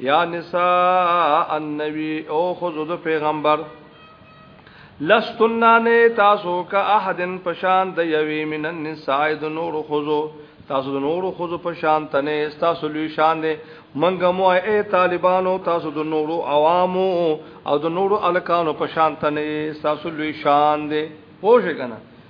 یا نساء النبی او خذو پیغمبر لستنان تاسو کا احدن پشان د یوی من النساء د نور خذو تاسو د نور خذو پشان تنه تاسو لوی شان دي منګه مو اے طالبانو تاسو د نورو عوامو او د نورو الکانو پشان تنه تاسو لوی شان دي پوه کنه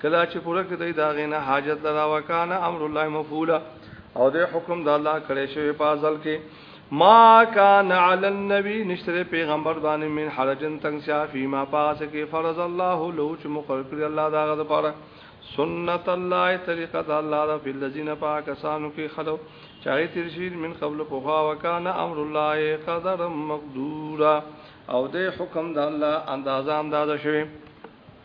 کلا چې پوره کړی دا غینه حاجت لرا وکانه امر الله مفعولا او د حکم د الله کړی شوی په ازل کې ما کان علی النبی نشتر پیغمبر باندې من حرجن تنگ سیا فیما پاس کې فرض الله لو چې مقرر کړی الله دا غد پاره سنت الله طریقه د الله د فی الذین پاکسانو کې خلو چاہی ترشید من قبل پوها وکانا امر الله قدر مقدورا او د حکم د الله اندازه اندازه شوی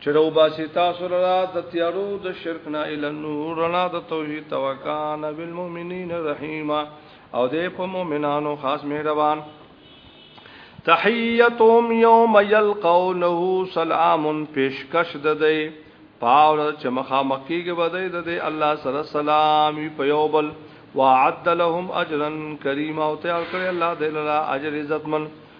چې رو باسي تاسو لرا د تیارو د شرک نه ال نور رڼا د توحید توکان بالمؤمنین رحیما او دې په مؤمنانو خاص مهربان تحیتهم یوم یلقونه سلام پیشکش د دې پاور چې مخامخیږي بدای د دې الله سره سلام په یو بل وعد لهم اجرا کریما او تیار کړی الله دې لرا اجر عزتمن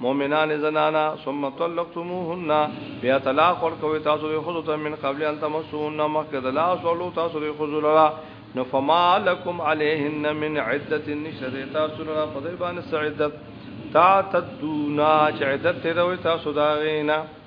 مؤمنان زنانا ثم طلقتموهن بیا طلاق ورکوي تاسو د خود ته من قبل ان تمسون مخکې د لاس ولو تاسو د خود لرا نو فما لكم عليهن من عده نشد تاسو لرا په دې باندې سعدت تا تدونا چې عدت ته دوي تاسو دا غینا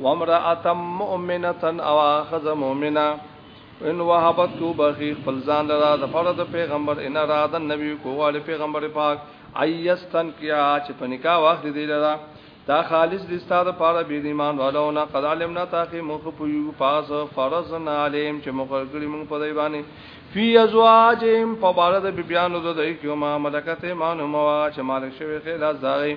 وامرأة مؤمنة او ښځه مؤمنه ان وهبت کو بخی خپل ځان لرا د فرد پیغمبر ان را د نبی کو غواړي پیغمبر پاک ایستن کیا چې په نکاح واخلي دی لرا دا خالص دي ستاره پاره بي ایمان والو نه قد علمنا تاخي مخ په یو پاس فرضنا علیم چې مقرر کړی موږ په دی باندې فی ازواجهم په بار د بیانو د دای کیو ما ملکته ایمان مو چې مالک شوی خلاص دای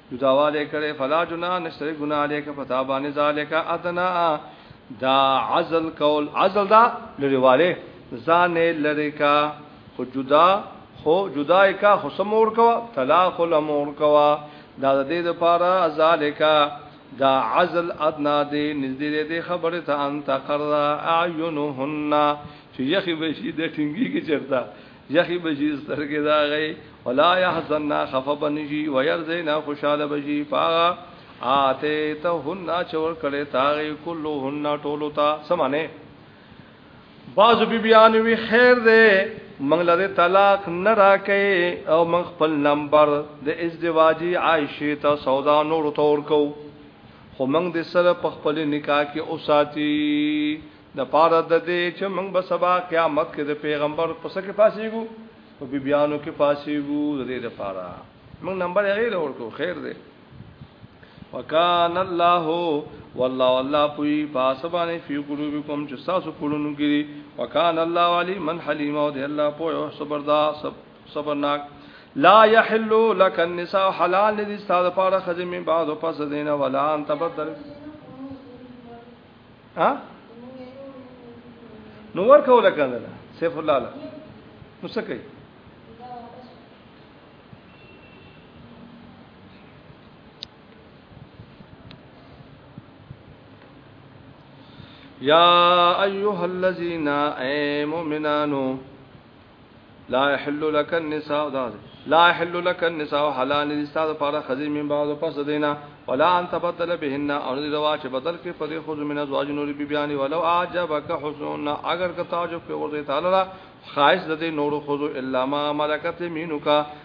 جداواله کړي فلا جنا نشته ګنا عليك فتا باندې ذالک ادنا دا عزل کول عزل دا لريواله ځان لری کا خو جدا خو جدا کا خو سمور کو طلاق الامور کو دا د دې لپاره ذالک دا عزل ادنا دې نږدې دې خبره ته ان تقرا اعینهن چې یخي بشي د ټینګي کې چرتا یخی بشی سترګې دا غي ولا يحزننا خف بنجي ويرزينا خوشاله بشي پاغا آتے ته هن چور کړي تاغي کلو هن ټولو تا سمانه بعض بی بیان وی خیر دے منگ لده طلاق نراکے او منگ خپل نمبر د ازدواجی عائشه تا سودا نور تور کو خو منگ د سر پخپل نکاح کی او ساتی د پاره د دې چې موږ به سبا قیامت کې د پیغمبر په سکه پاسېګو او بی بیانو کې پاسېګو د دې لپاره موږ نمبر یې غیر ورکو خیر دی وکان الله والله الله پوی پاسبانه فی قلوبکم چې تاسو کولونو کې وکان الله علی من حلیم او دی الله پوی او صبردا صبرناک لا يحل لك النساء حلال دي ستاسو لپاره خزمه بعد پس دینه ولا ان تبدل ها نو ورکو لکه نه سیف الله له نو څه کوي یا ایها الذین ای مؤمنانو لا يحل لك النساء داز لا يحل لك النساء حلال دي استاد لپاره خزي من بعد پس دینا ولا ان تبدل بهن او نه روا چې بدل کې پرې خو من ازواج نور بي بيان ولو اعجبك حسن اگر که تعجب کې ورته تعالی خاص د دې نور خو الا ما ملکت مينو کا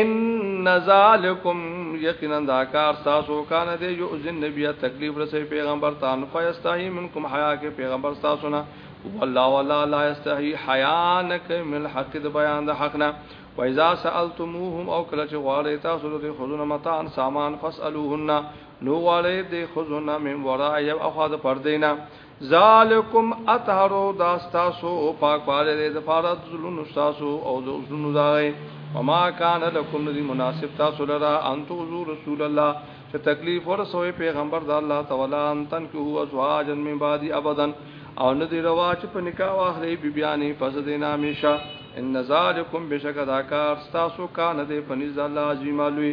ان ذالکم یقینا دا کار تاسو کان دی یو ذن نبی تکلیف رسې پیغمبر ته ان فیستحی منکم حیا کې پیغمبر تاسو نه والله ولا لا یستحی حیا نک من حق د بیان د حق نه و اذا سالتموهم او کله چې غواړی تاسو د خزونه متان سامان فسالوهن نو غواړی د خزونه من ورا یو اخذ پردینا ذالکم اطهر دا تاسو او پاک پاره دې د پاره د زلونو تاسو او د زلونو دای او ما کان لکم ندی مناسب تاسو لرا ان تو زو رسول الله چې تکلیف ورسوي پیغمبر د الله تعالی ان تن کې هو ازواج من بعد ابدا او ندی روا چې په نکاح واخلې بیبیانی پس دې نامیشه ان ذالکم بشک دا کار تاسو کان دې پنځ الله عظیم لوی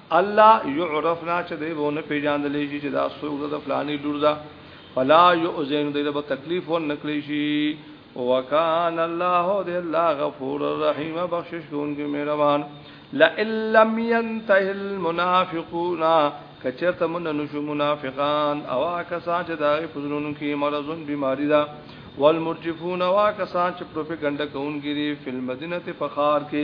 الله يعرفنا چې دی ونه پیژاندل شي چې دا سوق د فلاني لور ده فلا يؤذن دی به تکلیف ور نکړي شي وکان الله دی الله غفور رحیم بخشش کوونکی مهربان لئن لم ينتهي المنافقون کچرته من نشو منافقان او کسان چې دغه فزرونو کې مرزون بیماری ده والمرجفون وا کسان چې پروپاګاندا کوونګری فل مدینه په خار کې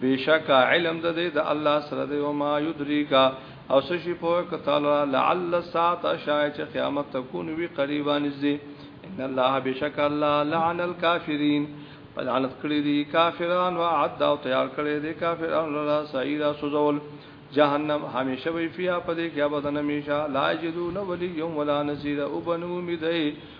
بېشکه علم د دې د الله سره دی او ما یدریکا او څه شي په کتاله لعل ساعت شای چې قیامت تكون وی قریبا نږدې ان الله بشک الله لعن الكافرین پلانت کړی دي کافران او عد او تیار کړی دي کافران لرا سعیرا سوزول جهنم همیشه وی فیا پدې کې ابدن همیشه لا یجدون ولی یوم ولا نذیر او بنو امیدای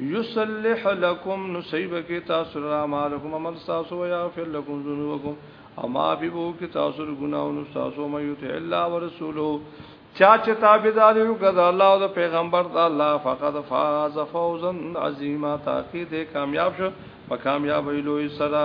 یصلح لكم نصیب کی تاسو را مالکم عمل تاسو و یغفر لكم ذنوبکم او معافی بو کی تاسو ګناونو تاسو مې یطع الله ورسوله چا چې تابعداري وکړه د الله او د پیغمبر د الله فقط فاز فوزا عظیما تاکي دې کامیاب شو په کامیابی لوی سره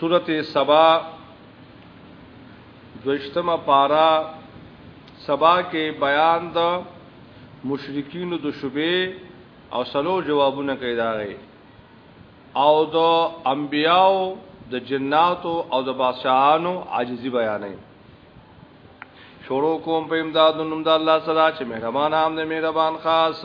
سورت سبا دوشتم پارا سبا کې بیان د مشرکین د شوبې او سلو جوابونه کوي داغه او د انبیاو د جناتو او د بادشاہانو عاجزی بیانې شروع کوم په امداد نوم د الله سره چې مهربان عام نه مهربان خاص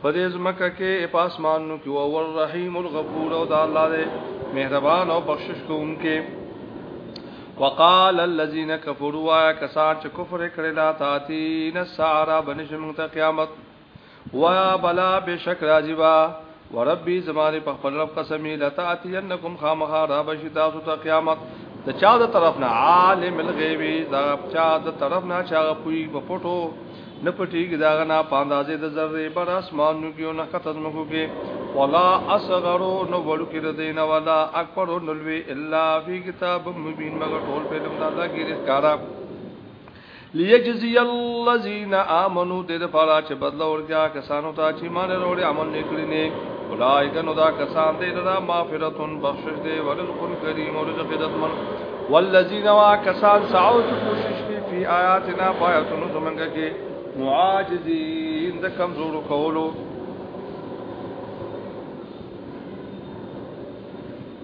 په دې ځمکه کې په اسمانونو کې او الرحیم الغفور او دا الله دې مهربان او بخشش کوونکې وقال الذين كفروا يا كسان چې کفر کړی دا تاتین سارا بنشم ته قیامت ويا بلا بشک راجبا وربي زمانه په خپل رب قسمي لتاتينكم خامخا را بشي تاسو ته قیامت د چا د طرف نه عالم الغیب دا چا د طرف نه چا پوي په پټو نه پټیږي دا غنا په اندازې د ذره بر اسمانو کې او نه کته زمکو کې ولا اصغرو نو وړو کې ردین ولا اکبر نو لوی الا فی کتاب مبین مگر ټول په لمن الله کې ښکارا لیجزی الذین آمنو دې لپاره چې بدل ورکیا کسانو ته چې مان وروړي عمل نکړي نه اولایک نو دا کسان دې لرا مغفرتون بخشش دې ورزق کریم او رزق عزت من والذین واکسان سعو چې کوشش کوي فی آیاتنا پایتونو زمونږ کې معاجزین د کمزورو کولو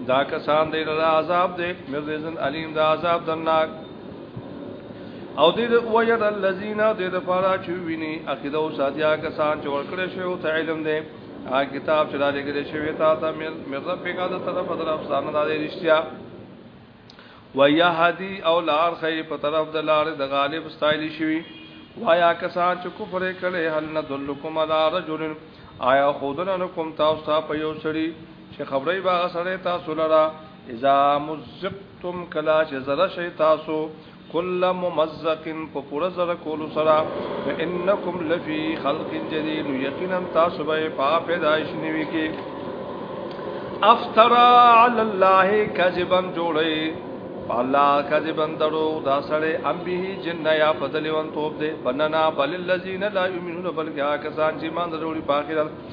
دا کسان دی له عذاب دی مرزن علیم دا عذاب درناک او دې د وجد الذین دې د پارا چې ویني عقیده او ساتیا کسان چې ورکړې شوی او علم دی هغه کتاب چې را لګل شوی تا ته مې مې رب په کاده طرف طرف ځان نه دې رښتیا ويا هدي او لار خي په طرف د لار د غالب ستایل شوی وایا کسان چې کفر کړي هل ندلکم علی رجل آیا خودن لكم تاسو ته په یو سړي چې خبرې باغ سره تاسو لرا اذا مزقتم کلا چې زره شي تاسو کل ممزق په پوره زره کولو سره انکم لفی خلق جدید یقینا تاسو به په پیدایش نیوي کې افترا علی الله کذبا جوړي الله کذبا درو دا سره ام به جن یا فضلون توب دې بننا بل الذین لا یؤمنون بلکې کسان چې مان وروړي په اخرت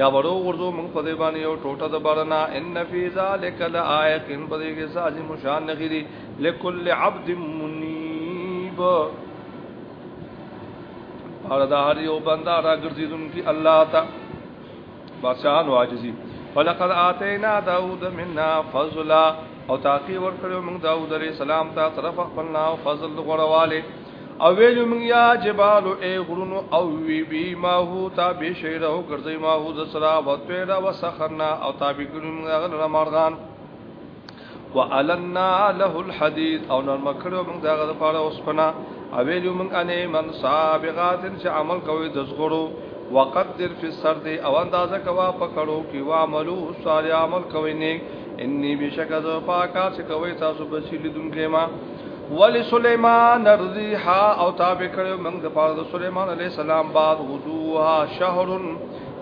یا ورو غرزو موږ په دې باندې یو ټوټه د بارنا ان فی ذلک لآیه ان په دې کې سازي مشان نخری لکل عبد منیب اور دا هر یو بندا را ګرځیدون کی الله تا بادشاہ نو عاجزی ولقد اتینا داوود منا فضلا او تاقی ور کړو موږ داوود علیہ السلام ته طرف خپلنا او فضل غړواله او ویلو موږ یا جبال ای غرونو او وی بی ما هو تا به شی راو ګرځي ما هو د سرا و پیرا و سخرنا او تابع کړو موږ غل مرغان وعلنا له الحديد او نرم کړو موږ دغه لپاره اوسپنا او ویلو موږ انې من سابغات چې عمل کوي د زغرو وقدر فی السرد او اندازه کوا پکړو کی وعملو صالح عمل کوي نه انی بشک از پاکا چې کوي تاسو بچی لیدونکې ما ولی سلیمان الريحا او تابع کړو موږ د پاره د سلیمان علی السلام بعد غدوها شهر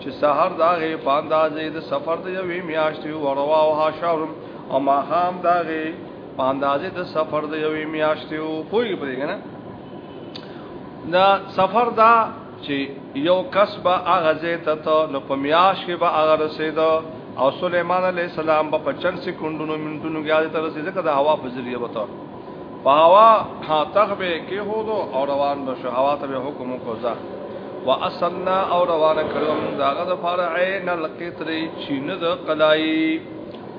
چې سحر دا غي پاندازې د سفر د یوې میاشتې او رواها شهر او ما خام دا غي پاندازې د سفر د یوې میاشتې او پوری پرې کنه دا سفر دا چې یو کس به هغه ځای ته ته نو په میاش کې به هغه رسیده او سليمان عليه السلام به په چند سکندونو منټونو کې هغه ته رسیده کده هوا په ذریعہ وته په هوا ها تخبه کې هودو او روان بشو هوا ته حکم کوزا واسلنا او روان کړم داغه د فار عین القطر چین د قلای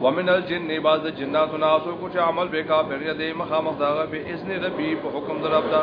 ومن الجن بعض جنات ناسو کو چې عمل به کافر دې مخامخ داغه به اذن ربي په حکم دربدا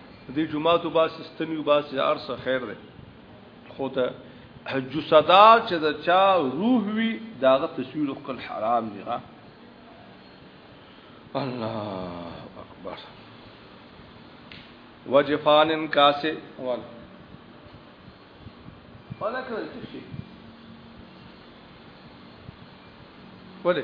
دې جمعات وبا سیستم وبا سي ارس خیر دی خو ته حج صدا چې دا چا روح وی داغه تصویر خپل حرام دی ها الله اکبر وجفانن کاسه ول ولا کړی څه شي وله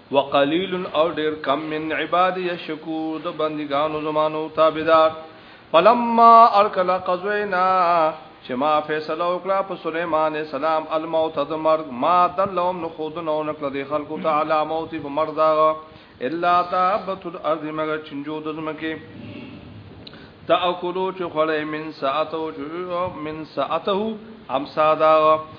وقلیل او ډیر کم من عبادی الشکور د بندګانو زمانو تابعدار فلما ارکل قزوینا چې ما فیصله وکړه په سليمان السلام الموت د مرګ ما دلهم نو خود نو نکړه د خلکو تعالی موت په مرګ دا الا تابت الارض مگر چنجو د زمکه تاکلو چې خړې من ساعته من ساعته امسادا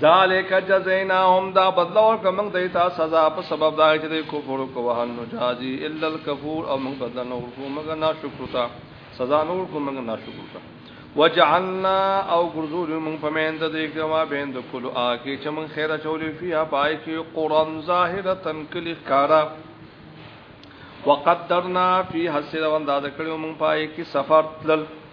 ذالک جزیناهم دا بدل ور کوم د ایت سزا په سبب دا چې د کفر کوه نو جازي الا الکفور او موږ بدل نور کوو موږ نه شکر تا سزا نور کوو موږ نه شکر تا وجعلنا او غرزول موږ په مند د یک ما بند کلو اکی چې موږ خیره چولې فیا پای کې قران ظاهره تن کلی کارا وقدرنا فی حسر ونداد کړو موږ پای کې سفر تل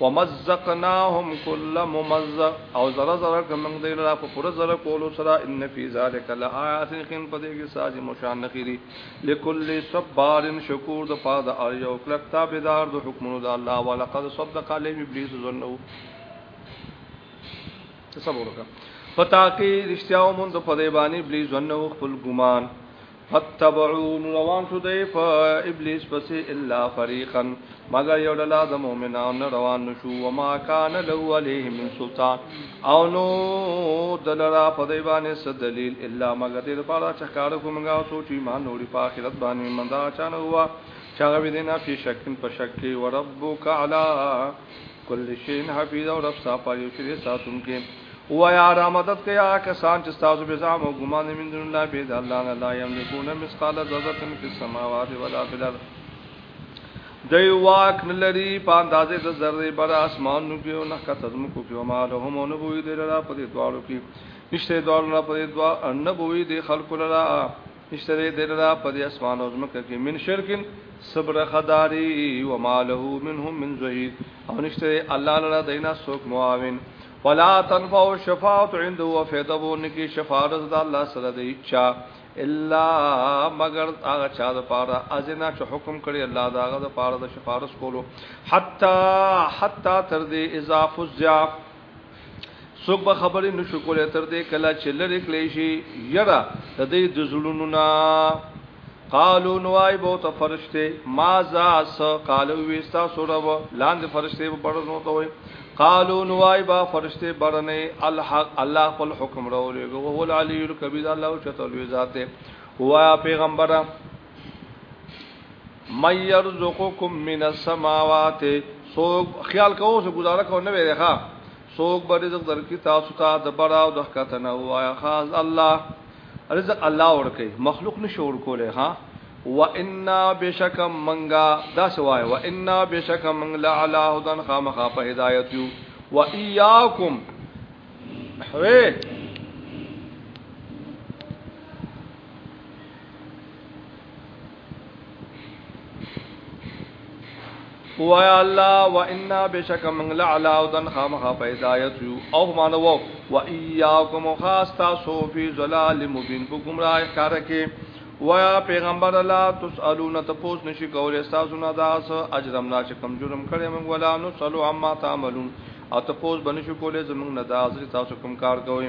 ومزقناهم كل ممزق او زره زره کمنګ دی لرا په پر زره کولو سره ان فی ذلک لآیات خن په دې کې ساج مشان نخری لكل صبار شکور د پاره د ار یو کلک تابعدار د حکمونو د الله ولقد صدق علی ابلیس ظنه تصور وکړه پتا کې رښتیا مونږ په دې باندې ابلیس ظنه خپل ګمان فتبعون روان شو دی په ابلیس پسې الا فريقا مگر یو ډلا د مؤمنانو روان نشو وما کان له علیه من سلطان او نو دلرا په دی باندې څه دلیل الا مگر دې لپاره چې کار کومګه او سوچ ایمان نوري په آخرت باندې مندا چانه هوا چاغه دینه په شکن په شک کې وربک علی کل شین حفیظ او رب صاحب یو شری ساتون کې و یا را مدد کیا کسان چې تاسو به زعم او ګمان من دون الله به د الله نه لا یملکون مثقال ذره فی السماوات ولا فی الارض دی واک نلری په اندازې د ذره بر اسمانو کې او نه کته زمکو کې او ما له هم نه بوې دی را په دې دوالو کې نشته دوالو نه په دې دوا نه بوې دی خلق لرا نشته دې دل را په دې اسمان او زمکه کې من شرکن صبر خداري و ماله منهم من زهير او نشته الله لرا دینا سوک معاون ولا تنفع شفاعت عنده وفیدبو نکی شفاعت د الله سره دی چا الا مگر هغه چا د پاره ازنا چې حکم کړی الله دا هغه د پاره د شفاعت کولو حتا حتا تر دې اضافه زیاف څوک به خبرې نشو کولای تر دې کله چې لری کلی شي یرا د دې د زړونو نا قالو نوای بو ته فرشته ما ذا س قالو وستا سره و لاندې فرشته په بڑنو ته وي قالو نوای با فرشته بڑنه الحق الله خپل حکم راولې هو العلی الکبیر الله چته لوی ذاته وایا پیغمبره مَن يَرْزُقُكُم مِّنَ السَّمَاوَاتِ سوق خیال کوو چې گزاره کو نه ویری ښا سوق به رزق درکې تاسو ته د برا او د حقته نه وایا خاص الله رزق الله ورکي مخلوق نشور کوله ها و انا بشک منغا دا سوای و انا بشک من لا علی هدن خامخ په هدایت یو و ایاکم حوی وایا الله وانا بشک من لعلى ودن خامخ پیدایت یو او مانو و ایاکم خاص تاسو فی ظلال مبین په گمراه کار کې وایا پیغمبر الله تسالون تپوس نشی کولای تاسو نه داس اجرم نه کم جرم کړي من ولا نو صلو عما تعملون او تپوس بنشو کولای زمون نه داس تاسو کوم کار کوئ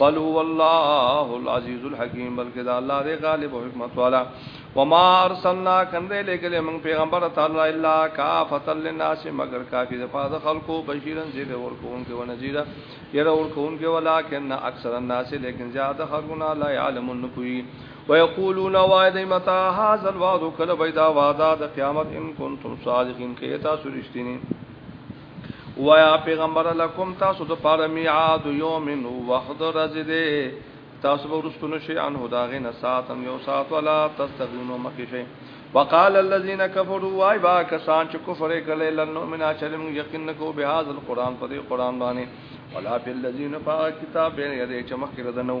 بل هو الله العزيز الحكيم بلکې دا الله دی غالب او حکمت والا وما ارسلنا کنده لګلې موږ پیغمبر تعالی الا کافت للناس مگر کافی د فاز خلقو بشیرن زیر ورکون کې ونذیر یره ورکون کې ولکن اکثر الناس لیکن زیاد خلقنا لا علمون کوي ويقولون وعد متى هذا الوعد کله بيدا وعده د قیامت ان کنتم صادقین کې تاسو رښتینی وایا پیغمبر لکم تاسو د پاره میعاد یوم وحد رزده تاسو ورستون شي ان هداغه نه ساتن یو سات ولا تستغینو مکی شي وقال الذين كفروا وای با کسان چې کفر کړي لن نؤمن چرم یقین کو به هاذ القران په دې قران باندې ولا بالذین فا کتاب بین یده چې مخکره دنو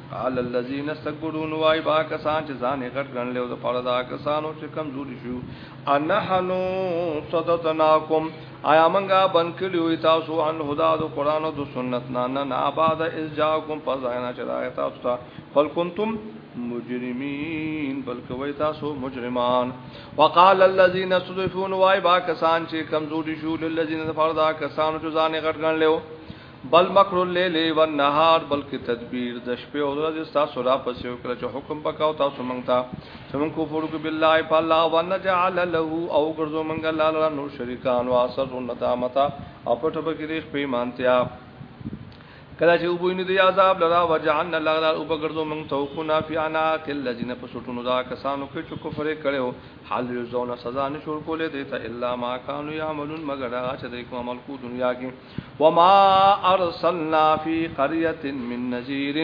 قال الذين استكبروا وای با کسان چې ځان غټ ګڼل او د پاره دا کسانو چې کمزوري شو انحنو صدتناکم آیا منګه بن کړیو تاسو ان هدا د قران او د سنت نه نه نه آباد از جاکم فزاینا چې دا تاسو ته بل کنتم مجرمین بلکې وای تاسو مجرمان وقال الذين استضعفوا وای با کسان چې کمزوري شو للذین فرضا کسانو چې ځان غټ ګڼل بل مکر الليل والنهار بلکې تدبیر د شپې او ورځې تاسو را پسې وکړه چې حکم پکاو تاسو مونږ ته چې مونږ کفر وکړو بالله په الله ونجعل له او ګرځو مونږ الله لرا نور شریکان او اسر ندامت او پټه بګی ریخ پیمانتیا کله چې وبوینه دی عذاب لرا وجعلنا لرا او بګرځو مونږ توقنا فی انا کل الذین فسوتون دا کسانو کې چې کفر کړو حال یزون سزا نشور کولې دیتا الا ما کانوا یعملون مگر هغه چې کوم عمل کو دنیا کې وما ارسلنا فی قریه من نذیر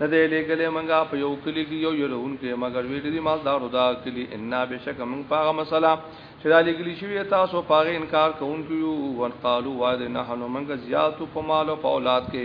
نه دی لګلې منګه په یو کلی کې یو يرون کې مگر ویل دي مالدارو دا کلی ان بشک من پاغه مسله چې دا لګلې شوی تاسو پاغه انکار کوونکو یو ون قالو واد نه نو منګه زیاتو په مال او اولاد کې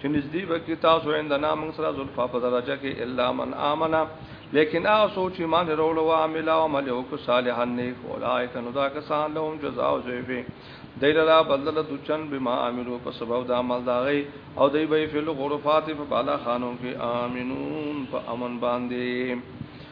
چې نږدې به کې تاسو اندنا موږ سره زلفا په درجه کې الا من امنا لیکن هغه سوچ ایمان وروړو او عمل او عمل او کو صالحا نیک اولایک نو دا کسان لهم جزاء او زیفه دایره را بدل د چن بما عملو په سبب د عمل دا غي او دای به فل غرفات په بالا خانو کې امنون په امن باندې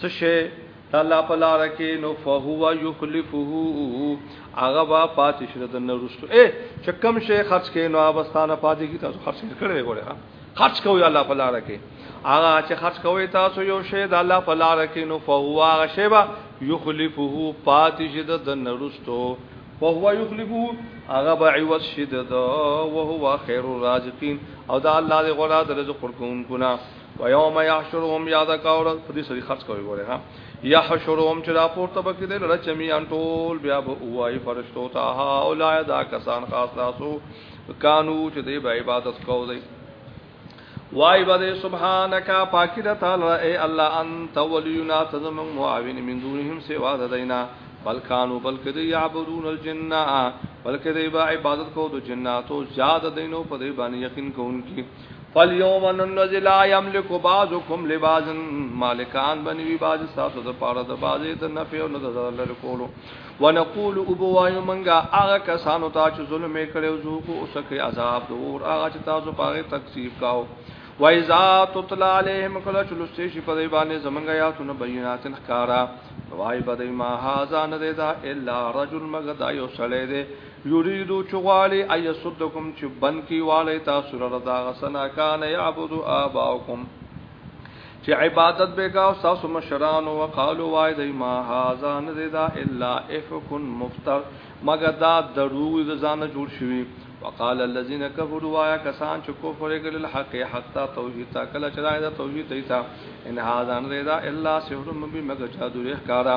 څه شی د الله په لار کې نو فهو یخلفه هغه با پاتې شره د نرستو اے چې کم شی خرج کې نو ابستانه پاتې کی تاسو خرج کړی ګوره خرج کوی الله په لار کې هغه چې خرج کوی تاسو یو شی د الله په لار کې نو فهو هغه شی با یخلفه پاتې شره د نرستو فهو یخلفه هغه به عوض شد او هو خیر الرازقین او دا الله دې غوړه د رزق ورکون کنا و یوم یحشرهم یاد کاور په دې سری خرج کوي ګوره ها یحشرهم چې راپور ته بکې دل رچمی ان ټول بیا به وای فرشتو ته ها اولای دا کسان خاص تاسو کانو چې دې به عبادت کوي وای بده سبحانك پاکی د تعالی اے الله انت ولينا تزم معاون من دونهم سوا ددینا بل کانو بلکې دی یعبدون الجنه بلکې دی با عبادت کو د جناتو زیاد دینو په دی باندې یقین کوونکی فالیوم ننزل لا یملک بعضکم لبعض مالکان بنوی بعض تاسو د پاره د بعضی د نفع او د ضرر لر کولو ونقول ابوایو منګه هغه کسانو ته چې ظلم کړو زو کو اوس کې عذاب دور هغه چې تاسو پاره تکذیب کاو وایذا تطلع علیهم کله چې لسته شي په دی باندې زمنګ آیاتونه بینات الخارا وای بدای ما هاذا نه دا الا رجل مگر دا یو سړی دی یریدو چې غواړي ایسدکم چې بن کی والی تاسو لره دا غسنا کان یعبد آباؤکم چې عبادت به کا تاسو مشران او قالو وای دی ما هاذا نذدا الا افکن مفتر مگر دا درو د ځان جوړ شوی وقال الذين كفروا وایا کسان چې کفر کړي الحق حق تا توحید تا کله چې دا توحید ایتا ان هاذا نذدا الا سحر مبین مگر چا دوی ښکارا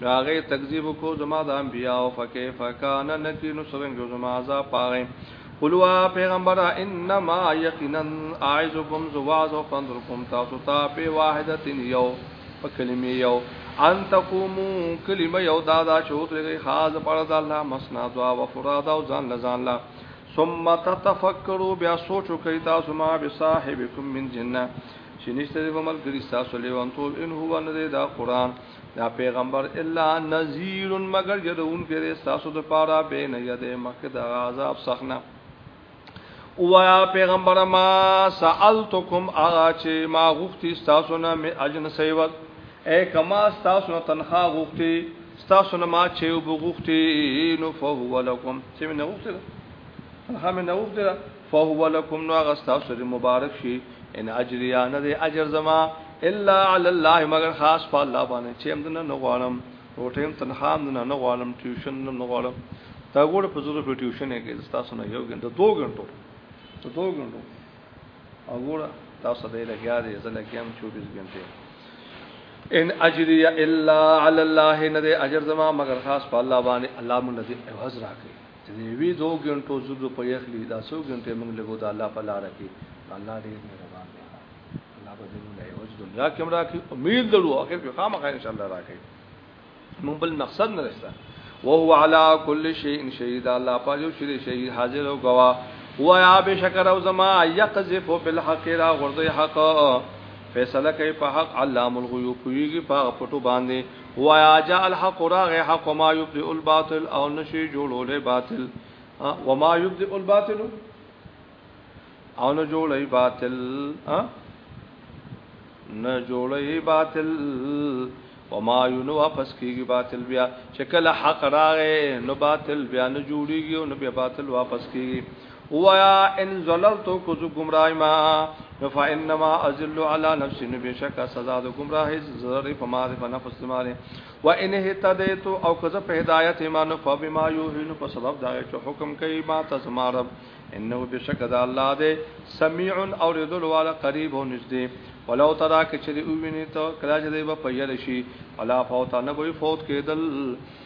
نو هغه تکذیب کو زما د انبیاء فکیف کان نکی نو سرنګ زما عذاب پاره قلوا پیغمبر انما یقینا اعذکم زواز او فندرکم تاسو ته په واحدتن یو په کلمې یو ان تقومو کلمه یو دادا چوت لري خاص پر د الله مسنا دعا و فراد او ځان لزان لا ثم تتفکروا بیا سوچو کوي تاسو ما به صاحبکم من جننه چې نشته د عمل ګری تاسو لیوان ټول ان هو نه دا قران دا پیغمبر الا نذیر مگر يرون کې دې تاسو د پاره به نه یده مخکې د عذاب سخنه وایا پیغمبر ما سالتکم اغا چې ما غوښتي تاسو نه می اجن سیوت اے کما تاسو نه تنخوا غوښتي تاسو نه ما چې وبغوښتي نو فهو لکم چې نه غوښتي تنخوا مې نه غوښتي فهو لكم نو هغه ستاسو لري مبارک شي ان اجریا نه دی اجر زما الا علی الله مگر خاص په الله باندې چې هم نه غواړم روټیم تنخواه هم نه غواړم ټیوشن هم نه غواړم دا ګوره په زړه په ټیوشن یې کې تاسو نه یو غنټه دوه غنټو ته دوه غنټو او ګوره تاسو دې لګیا دې زه لګیام 24 غنټه ان اجریا الا علی الله نه دی اجر زما مگر خاص په الله باندې الله مون دې عوض راکړي د یوی دو ګنټو زدو په یخلی دا سو ګنټه موږ لګو دا الله په لار کې الله دې مهربان دی الله به دې موږ یو ځل دنیا کې مرا کې امید درو اخر کې خامخا ان شاء الله راکې موږ بل مقصد نه رستا وهو على كل شيء شهيد الله پاک یو شری شهید حاضر او گواه هو یا بشکر او زما یقذف بالحق را غرد حق فیصله کوي په حق علام الغیوب کوي په پټو باندې ويا جاء الحق راغ حق ما يبدئ الباطل او نشي جوړولې باطل وما يبدئ الباطل او نه جوړې باطل نه جوړې باطل وما ينو واپس کیږي باطل بیا چې کله حق راغې نو باطل بیا نه جوړيږي او نو بیا باطل واپس کیږي وایا ان زللت کو ذو گمراهی ما نو فانما ازل علی نفسی نو بشک سزا د گمراهی زری په ما په نفس ماره و ان هتدیت او کذ په هدایت ما نو فبما یوهین په سبب دا چې حکم کوي ما تزما رب انه بشک د الله دی سمیع او ردل والا قریب او نږدې ولو ترا کې چې ویني ته کله چې دی په یل شي ولا فوت نه وي فوت کېدل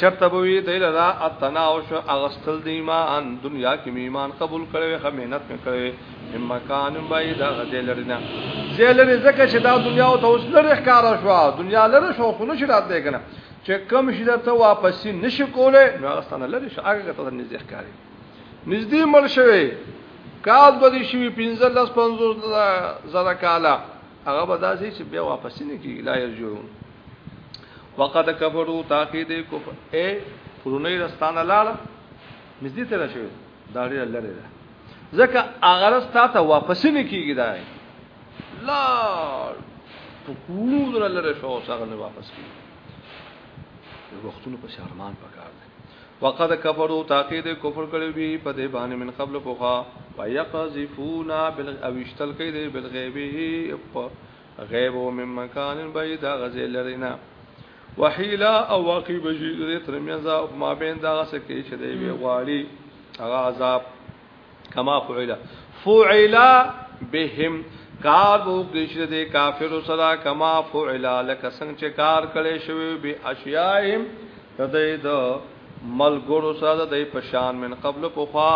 چرته به وی دی لرا اتناوش اغستل دی ایمان دنیا کې می ایمان قبول کړي خه مهنت مې کړي مکان بعید غزه لرنه زه لري زکه چې دا دنیا او توس لري ښکار شو دنیا لري شو خو نشي رات دی کنه چې کم شي درته واپس نشي کوله نو غستانه لري شو هغه ته نه ځخ کاری نږدې مل شوی کال به دي شوی 15 لس 50 زره کاله هغه به داسي چې بیا واپس نه کیږي لا یرجو وقد کفروا تاکید کفر اے پرونی رستان لاړه مزدی تر شوی دا لري لري ده ځکه هغه رستا ته واپس نه کیږي دا لا پکونو در لره شو څنګه نه واپس کیږي وختونو په شرمان پکار ده وقد کفروا تاکید کفر کړی وی په دې باندې من قبل پوها ويقذفونا بالاوشتل کې دې بالغیبه غیب او من مکان بعید غزه لرینا وحیلا او واقع بشی دې ترمنځه او ما بین دا څه کې چې دی وی غواړي هغه عذاب کما فعلا فعلا بهم کار بو کلیش دې کافر سره کما فعلا لک څنګه چې کار کړي شوی به اشیاهم تدید ملګرو سره د دې پشان من قبل پوخا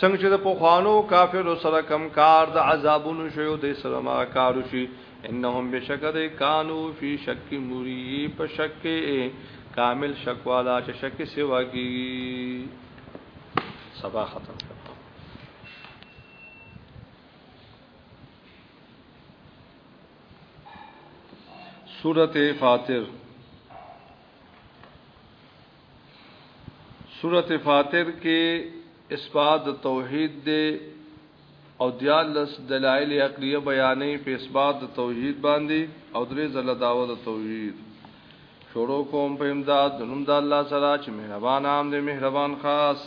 څنګه چې د پوخانو کافرو سره کم کار د عذابونو شوی د سره ما کارو شي انهم بشکد کانو فی شک مری په شک کامل شک والا چې شک سی واګي سبا ختم شو سورته فاطر سورت فاتر کې اثبات توحید دی او دیالس دلائل عقلیه بیانې په اثبات توحید باندې او درې زله داوود توحید شروع کوم په امداد د نوم د الله سره چې مهربان عام دی مهربان خاص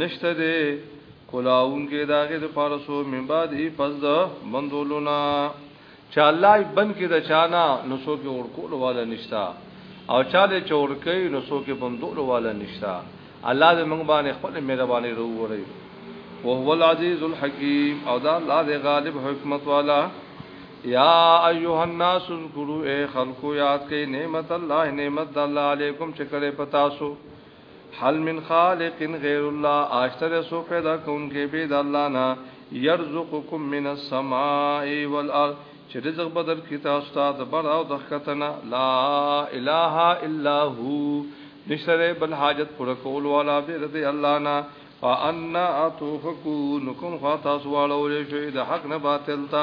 نشته دی کولاونکی د هغې د پاره سو من بعد ای پس د بندولو نه چا الله یې بند کې د چا نه نو څوک یې ورکولو والا نشته او چا له چورکۍ نو څوک یې بندولو والا نشته الله دې موږ باندې خپل مهرباني وروړي او هو العزیز الحکیم او دا الله دې غالب حکمت والا یا ایها الناس اذکروا ای خلقو یاد کړئ نعمت الله نعمت الله علیکم چې کړې پتا سو حل من خالق غیر الله آشتر سو پیدا کون کې به د الله نه يرزقکم من السماء والارض چې رزق بدل کی تاسو ته د بر او د ختنه لا اله الا هو نشره بل حاجت پر کول والا به د الله نه فانا اتوفکو نکم خوا تاسو واړول شي د حق نه باطل ته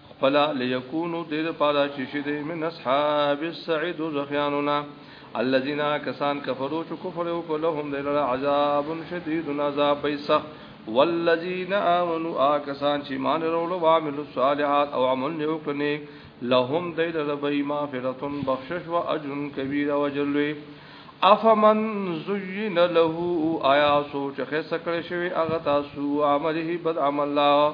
خپل ليكونو دې لپاره چې شي دې من اصحاب السعيد زخياننا الذين كسان كفروا چې کفر وکړهم دې لپاره عذاب شديد عذاب به سخت والذین آمنوا آکسان چې مان وروړو او عمل الصالحات او عمل نیو کړي لهم دیل ربی مغفرتون بخشش و اجر کبیر و جلوی افمن زین له آیا سوچ خسکړې شوی هغه تاسو عمله بد عمل الله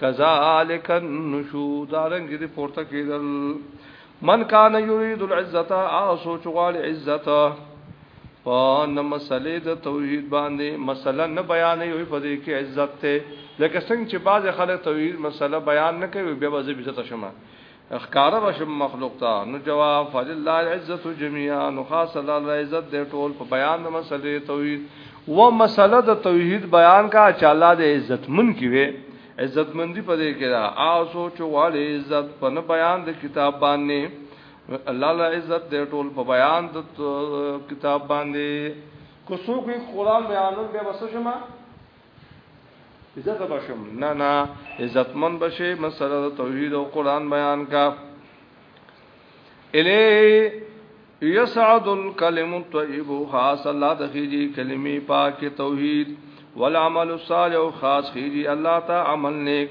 کذالک النشو دارنګ دې پورته کېدل من کان یرید العزت او سوچ غواړي عزت په نم مسلې د توحید باندې مسله نه بیانې وي په دې کې عزت ته لکه څنګه چې بعض خلک توحید مسله بیان نه کوي بیا به عزت شمه اخکار بشم مخلوق تا نو جواب فلله العزت جميعا نو خاص الله العزت دې ټول په بیان د مسلې توحید و مسله د توحید بیان کا چې الله دې عزت من کی وي عزت مندي پدې کې دا او سوچ والي عزت په بیان د کتاب باندې الله لا عزت دې ټول په بیان د کتاب باندې کو څوک قرآن بیانول به وسو شمه عزت بشم نه نه عزت من بشي مسله توحید او قران بیان کا الی یسعد الکلم الطیب خاص الله د خیجی کلمی پاک توحید والعمل الصالح خاص خیجی الله تا عمل نیک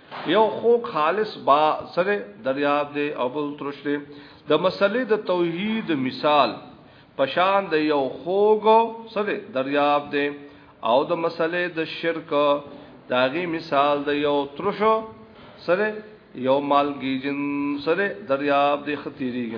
یو خو خالص با سره دریاب دی او بل ترش دی د مسلې د توحید مثال پشان د یو خوګ سره دریاب دی او د مسلې د شرک داغي مثال د یو ترش سره یو مالګی جن سره دریاب دی ختیریږي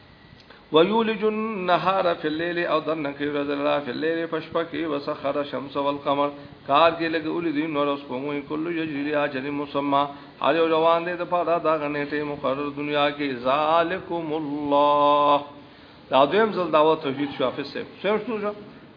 ويولج النهار في الليل او دن کې ورځ لرا في الليل فشپه کې وسخر الشمس والقمر کار کې لګ اول دي نور اوس کومه کله یجري لري اجل مسمى هر یو روان دي د پاره دا غنې ته مقرر دنیا کې ذالکم الله دا دویم ځل دعوت توحید شو حافظ صاحب څه شو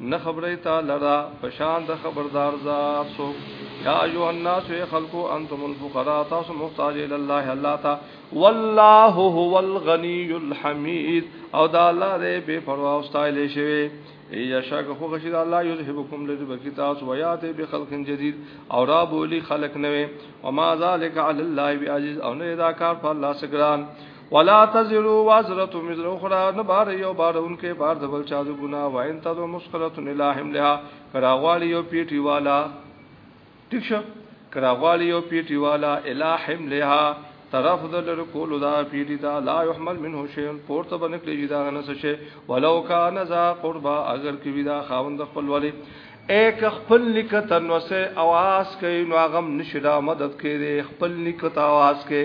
نه خبرې تا لرا پشان د خبردار زار سو یا ایو الناس خلقو انتم الفقراء تاسو محتاج ال الله الله تا والله هو الغنی الحمید او دا الله دې بے پروا او ستایل شوی یشا که خو غشید الله یذهبکم لذبکی تاسو ویاته به خلق جدید او را بولی خلق نوې وما ذالک علی الله بعزیز او نه دا کار په الله سګران ولا تزرو وازرت مزر اخرى نو بار یو بار انکه بار د بل چا د ګنا و ان تر مشکلت الہم لها کرا غواړي یو پیټي والا ٹھیک شو کرا غواړي یو پیټي والا الہم لها طرف د لر کول دا پیټي دا لا يحمل منه شی پورته باندې کړی دا نه څه شی ولو کان ذا قربا اگر کی ودا خاوند خپل ولی ایک خپل نکته نو سه आवाज کوي نو غم نشدا مدد کوي خپل نکته आवाज کوي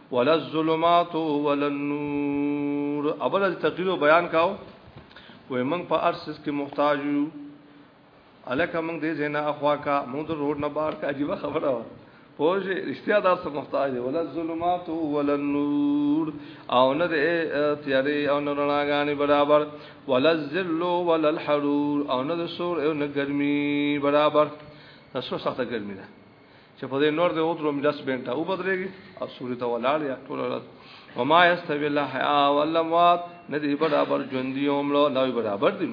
ولا الظلمات ولا النور اول از تقریر او بیان کاو وې موږ په ارسس کې محتاج یو الکه موږ دې زینا اخوا کا موږ د روډ نه بار کا عجیب خبره و پوج رښتیا دار سره محتاج ولا الظلمات ولا النور او نه تیارې او نه رڼاګانې برابر ولا الذل ولا الحرور او نه سور او نه ګرمي برابر تاسو سخته ګرمي ده چې په دې نور دې ودروم لس بنټه او بدرېږي او سوري ته ولاړ یا ټول ورځ وما یستوی الله حیا والاموات ندی برابر ژوند دی هم له لوی برابر دی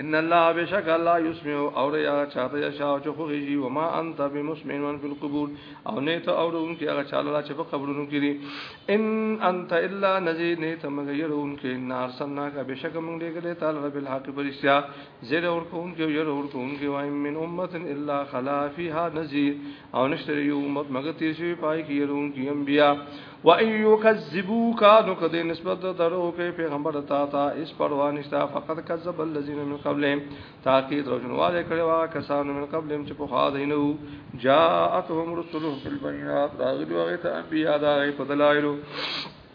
ان الله بشک الله یسمع او ریا چاته یا شاو چې خو غیږي وما انت بمسمع من فی القبور او نه ته اورون کې هغه چاله چې په قبرونو کې دي ان انت الا نذیر نه ته مغیرون کې نار سننا کا بشک مونږ دې ګلې تعالی رب الحق پرشتیا زیر اور کون کې ير اور کون کې وایم من امه الا خلا فيها نذير او نشتر یو امت مګه تیر شي پای کې يرون کې انبیا و ايو کذبوک نو کده نسبت درو کې پیغمبر تا تا اس پروا نشتا فقط کذب الذين من قبلهم تاکي دروژنواله کړي وا کسان من قبلهم چې په خاذینو جاءتهم رسلهم بالبينات راغلو هغه ته انبیا دا په دلایلو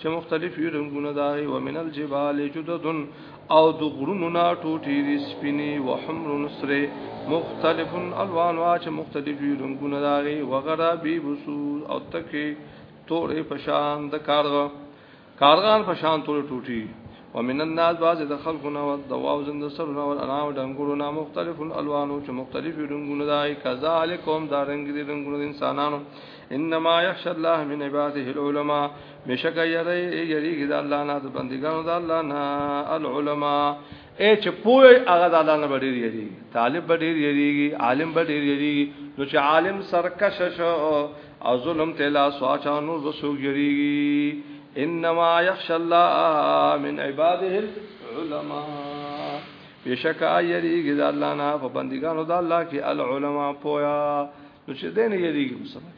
چې مختلف یو رنگونه داغي ومن الجبال جددن او د غرونو نا ټوټي دي سپيني وحمر نصره مختلف الوان وا چې مختلف یو رنگونه داغي وغرابي بسو او تکي تورې پشان د کارغه کارغان پشان تورې ټوټي ومن الناس بعض د خلقنا او دواو زند سرنا او انام دنګورنا مختلف الوانو چې مختلف رنگونه دای کذالکوم دا رنگ دي رنگونه انسانانو انما يخشى الله من عباده العلماء بشک یری یریږي د الله نه د بندګانو د الله نه العلماء اے چې پوه هغه د الله نه ډیر یریږي طالب ډیر یریږي عالم ډیر یریږي نو چې عالم سرکش شو او ظلم ته لا سواچا نور وسو یریږي انما يخشى الله من عباده العلماء بشک یریږي د الله نه په بندګانو د الله کې العلماء پوهه نو چې دین یې دیږي مسلمان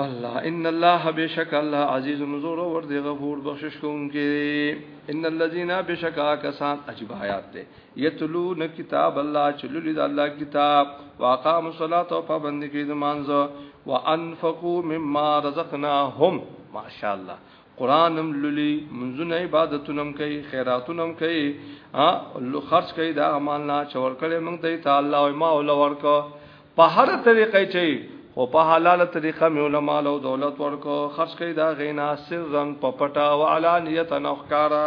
الله ان الله بشک الله عزیز نزور ور دی غفور بخشش کوونکی ان الذين بشکا کسان عجیب حیات دی یتلون کتاب الله چلول د الله کتاب واقام الصلاه او پابند کی د مانزه وانفقوا مما رزقناهم ماشاءالله قران هم لولي منځونه عبادتونه هم کوي خیراتونه هم کوي ها خرج کوي دا مال نه چور کړي موږ ته تعالی او ما ول ورکو په هر طریقې چي او په حلاله طریقه مې علماء او دولت ورکو خرج کوي دا غینا سرن په پټا او علانیت نخکارا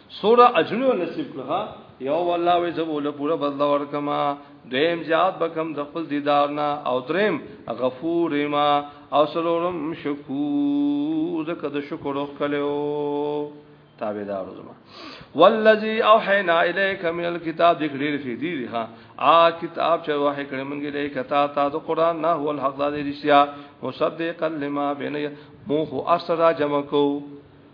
سوره اجرونه نصیب کړه یو والله وې زه بوله پورا بدل ورکما دیم زیاد بکم د خپل دیدار نه او دریم غفور ما او سلورم شکور زکه د شکر وکړو تابعدار زما والذي اوحينا اليك من الكتاب ذکر ډیر فی دی ها ا کتاب چې وه کړه مونږ له کتا تا د قران نه هو الحق د رشیا مصدق لما بین مو هو اسرا جمع کو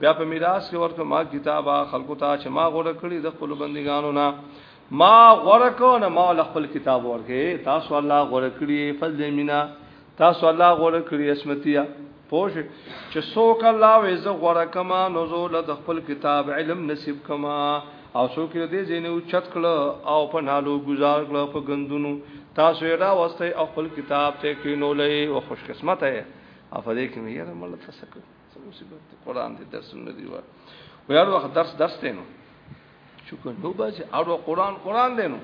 بیا په میراث کې ورته ما کتابه خلکو ته چې ما غوړه کړی د خپل بندګانو نه ما غوړه کو نه ما ول خپل کتاب ورکه تاسو الله غوړه کړی فضل مینا تاسو الله غوړه کړی اسمتیا پوش چې څوک الله وې زه غوړه کما نزول د خپل کتاب علم نصیب کما او څوک دې زینو چت کړه او په نالو گزار کړه په غندونو تاسو یې را وسته خپل کتاب ته کینولې او خوش قسمت یې افدې کې مې یې مل تسکو څه مصیبت قرآن دې درس نه دی وای وای هر وخت درس درس دی نو شکر نو بس هر وخت قرآن قرآن دی نو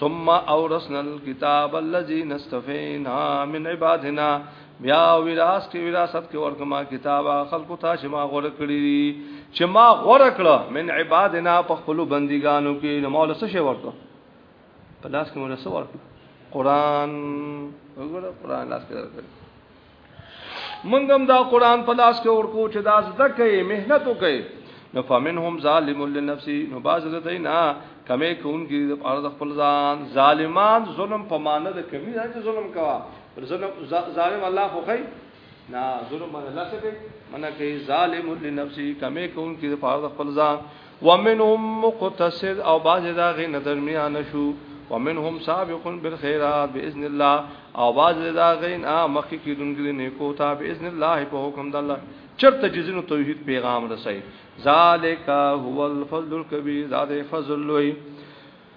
ثم اورثنا الكتاب الذي نستفينا من عبادنا بیا وراثت کې وراثت کې ورکما کتاب خلق ته شما غوړ کړی چې ما غوړ کړه من عبادنا په خپل بندګانو کې نو مولا څه شي ورکړه په لاس کې مولا څه ورکړه قران وګوره قران لاس کې درکړه منګم دا قران په لاس کې ورکو چې دا زده کوي مهنت وکړي نو فمنهم ظالم لنفسه نو باز زده نه کمې کوونکی د پاره خپل ځان ظالمان ظلم په معنی د کمی نه چې ظلم کوا ظلم ظالم الله خو خی نه ظلم باندې الله څه کوي منه کوي ظالم لنفسه کمې کوونکی د پاره خپل ځان ومنهم مقتصد او باز دا غي ندرمیان شو ومنهم سابق بالخيرات باذن الله او باز دا غي نا مخکې کیدونکې نیکو ته باذن الله په حکم د الله چرته جزینو توحید پیغام رسي ذالک هو الفضل الكبير ذات فضل لوی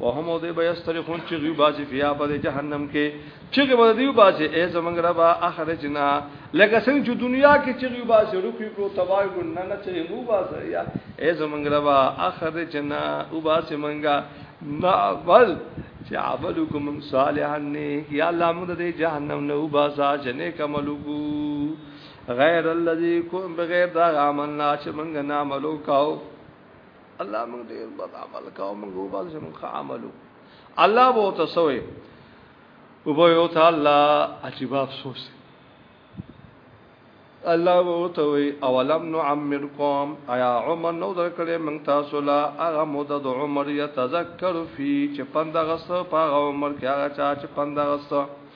وهم او دی به یسترخون چې غي باسي فیا په جهنم کې چې غي به دی باسي ای زمنګ ربا اخر جنا لکه څنګه چې دنیا کې چې غي باسي روپی کو تبای کو نه نه چې مو باسي یا ای زمنګ ربا اخر جنا او باسي منګه نعمل چې عملکم صالحا نیک یا الله موږ د جهنم نه او باسا چې نیک عملکو غیر الذی کوم بغیر دا عملنا چې موږ نه عملو کاو الله موږ دې بد عمل کاو موږ وبال چې موږ عملو الله به تسوي او به یو تعالی عجیب افسوس الله وو ته وی اولم نعمرکم ایا عمر نو درکړې من تاسو لا هغه مدد عمر یتذکر فی چې پندغه سو په عمر کې هغه چا چې پندغه سو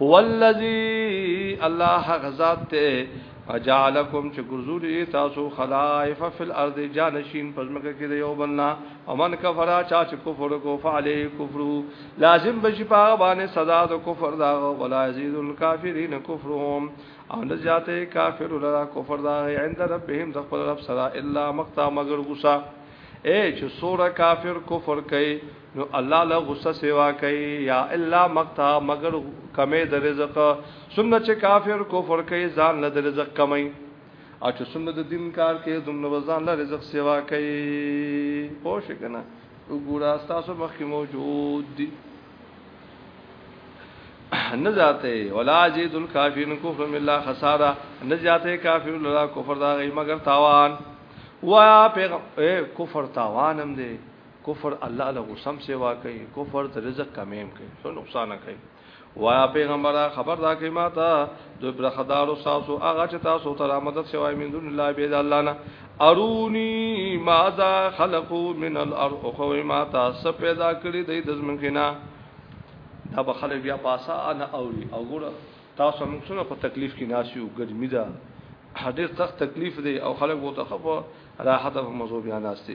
هو الذی الله غزاد ته اجالکم چې ګرځولې تاسو خلائف فی الارض جانشین پزمکه کې دی او بننا امن کفرا چا چې کفر کو فعلی کفر لازم بشی په باندې سزا د کفر دا ولا یزيد الکافرین کفرهم او نه زیاته کافر لرا کفر دا عند ربهم د خپل رب سره الا مقتا مگر غصه اے چې سوره کافر کفر کوي نو الله له غصه سیوا کوي یا الا مقتا مگر کمې د رزق سنت چې کافر کفر کوي ځان له رزق کمي او چې سنت د دین کار کوي دومره ځان له رزق سیوا کوي پوه شئ کنه وګوره تاسو مخکې موجود دي نه ذاته ولا جید الکافرین کفر من الله خساره نه ذاته کافر الله کفر دا غي مگر تاوان وایا پیغمبر کفر تاوانم دی کفر الله له غصم سیوا کوي کفر د رزق کمیم کوي څو نقصان کوي وایا پیغمبره خبر دا کوي ماته دوی پر خدارو تاسو هغه چې تاسو تر مدد سیوا من دون الله بيد الله نه ارونی ماذا خلقو من الارض خو ما تاسو پیدا کړی د دزمنګینا دا به خلک بیا پاسا انا اوري او ګوره تاسو موږ سره په تکلیف کې ناسیو ګرمي ده حدیث سخت تکلیف دی او خلک وو ته خو راحت او مزو بیا ناشته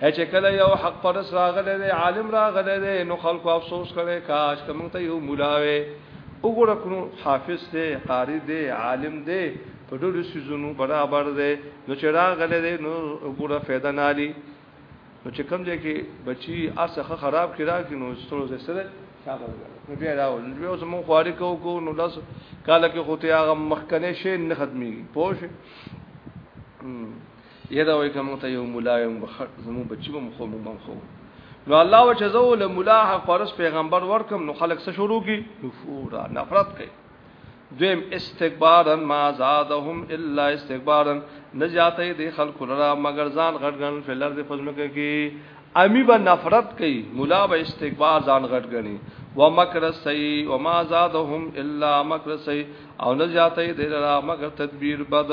چې کله یو حق پرس راغلی دی عالم راغلی دی نو خلکو افسوس کړي کاش کوم ته یو مولا وي وګوره کړو حافظ دی قاری دی عالم دی په ډول سيزونو برابر دی نو چې راغلی دی نو وګوره فایده نه لري نو چې کوم ځای کې بچي اسخه خراب کړه کې نو سترو زې سره شامل نو بیا راو نو بیا زمو خواري کو کو نو لاس کاله کې خو ته هغه مخکنه شي نه ختمي پوه یدا وای کوم ته یو مولا یم بخښ زمو بچی مم خو مم خو نو الله و چې زو له مولا حق ورس پیغمبر ورکم نو خلق سره شروع کی نفورا نفرت کوي دویم استکبارا ما زادهم الا استکبارا نجاته دي خلق لرا مگر ځان غټګن فلر دي پزمکه کی امی به نفرت کوي مولا به استکبار ځان غټ غني و مکر سي و ما زادهم الا مکر سي او نه زیاتې دلرا مگر تدبیر بد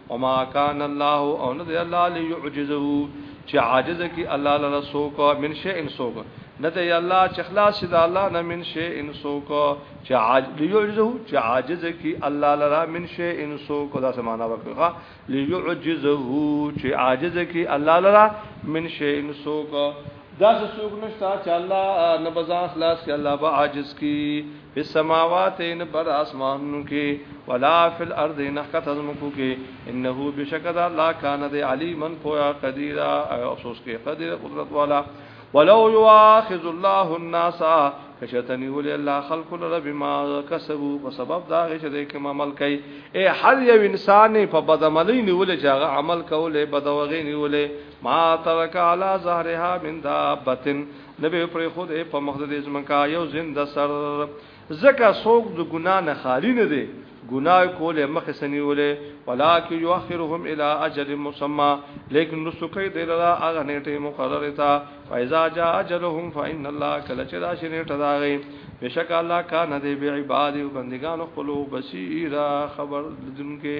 وما كان الله او نه دی الله ليعجزه چې عاجز کی الله لره سوک من شی ان سوک نه دی الله چې خلاص شي د الله نه من شی ان سوک چې عاجز ليعجزه چې عاجز کی الله لره من شی ان سوک دا سمانا وکړه ليعجزه چې عاجز کی الله لره من شی ان سوک دا سوک نشتا چې الله نه بزا خلاص کی الله به عاجز کی فی السماوات ان بر اسمانونو کې ولا فی الارض ان خط ازمکو کې انه بشکد الله کان دی علی من پویا قدیر افسوس کې قدیر قدرت والا ولو یواخذ الله الناس کشتنی ول الله خلق لرب ما کسبو په سبب دا چې دې کوم عمل کوي اے هر یو انسان په بدعملی نیول چې هغه عمل کوله بدوغې نیولې ما ترک علی ظهرها من دابتن نبی پر خود په مخ د ځمکا یو زنده سر زکه سوق د ګنا نه خالی نه دی ګنا کوله مخه سنیوله ولکه یؤخرهم الی اجل مسمى لیکن رسوکې د لرا هغه نیټه مقرره تا فایزا جاء اجلهم فان الله کله چې دا شنیټه داغي بشک الله کان دی به عباد او بندگان خپل بصیرا خبر دونکو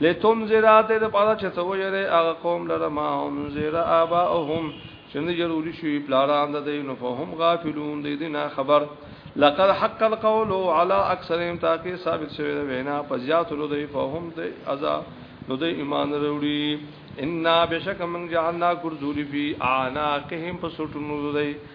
لتنذرات د پاره چې ته ویره هغه قوم لره ما هم زیر اباهم چې نه ضروري شي پلاران د دین فهم غافلون د دین خبر لقد حق القول على اکثرهم تاکي ثابت شوی د وینا په زیات لو دی فهم د ازا نو د ایمان وروړي ان بشک من جعلنا ګرځولي فی اعناقهم فسټنو دی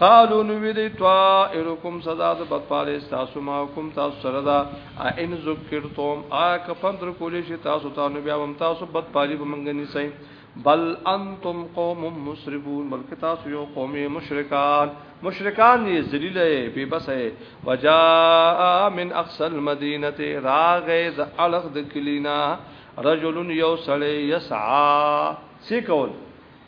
قالو نو وی دی طائرکم صدا د بدپاله تاسو ما کوم تاسو سره دا ان ذکرتم آ کفندر کولی شي تاسو ته نو بیا هم تاسو بدپالی به منګ نه سي بل انتم قوم مسرفون بلکې تاسو یو قوم مشرکان مشرکان یې ذلیل یې بے بس یې وجاء من اقصى المدینه راغه د الغ د کلینا رجل یو سړی یسعا سی کول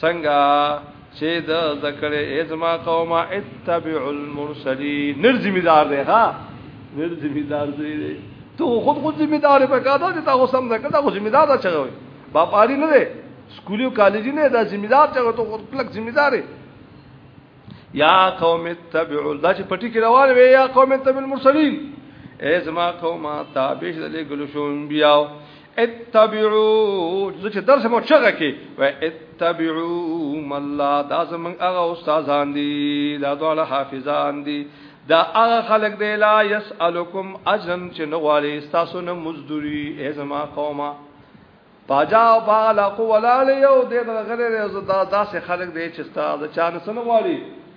څنګه چې د ذکر ازما قوم اتبع المرسلین نر ذمہ دار دی ها نر ذمہ دار دی ته خود خود ذمہ دار په کاده ته تاسو سم نه کړه خو ذمہ دار دا چغوي باپاری نه دی سکولیو کالجی نه دا ذمہ دار چغو ته خود پلک ذمہ دار دی یا قوم اتبعوا دا چې پټی کې روان وي یا قوم اتبعوا المرسلین ای زما قومه تابع دې ګل شو انبیاو اتبعوا زه چې درس مو چغه کې و اتبعوا ملا دا زمون هغه استادان دي دا ډول حافظان دي دا هغه خلق دی لا يسالکم اجرا چې نغواړي تاسو نه مزدوري ای زما قومه پاجا او بالا کو ولاله یو دې غره دا داسې خلق دی چې تاسو چانه سنغواړي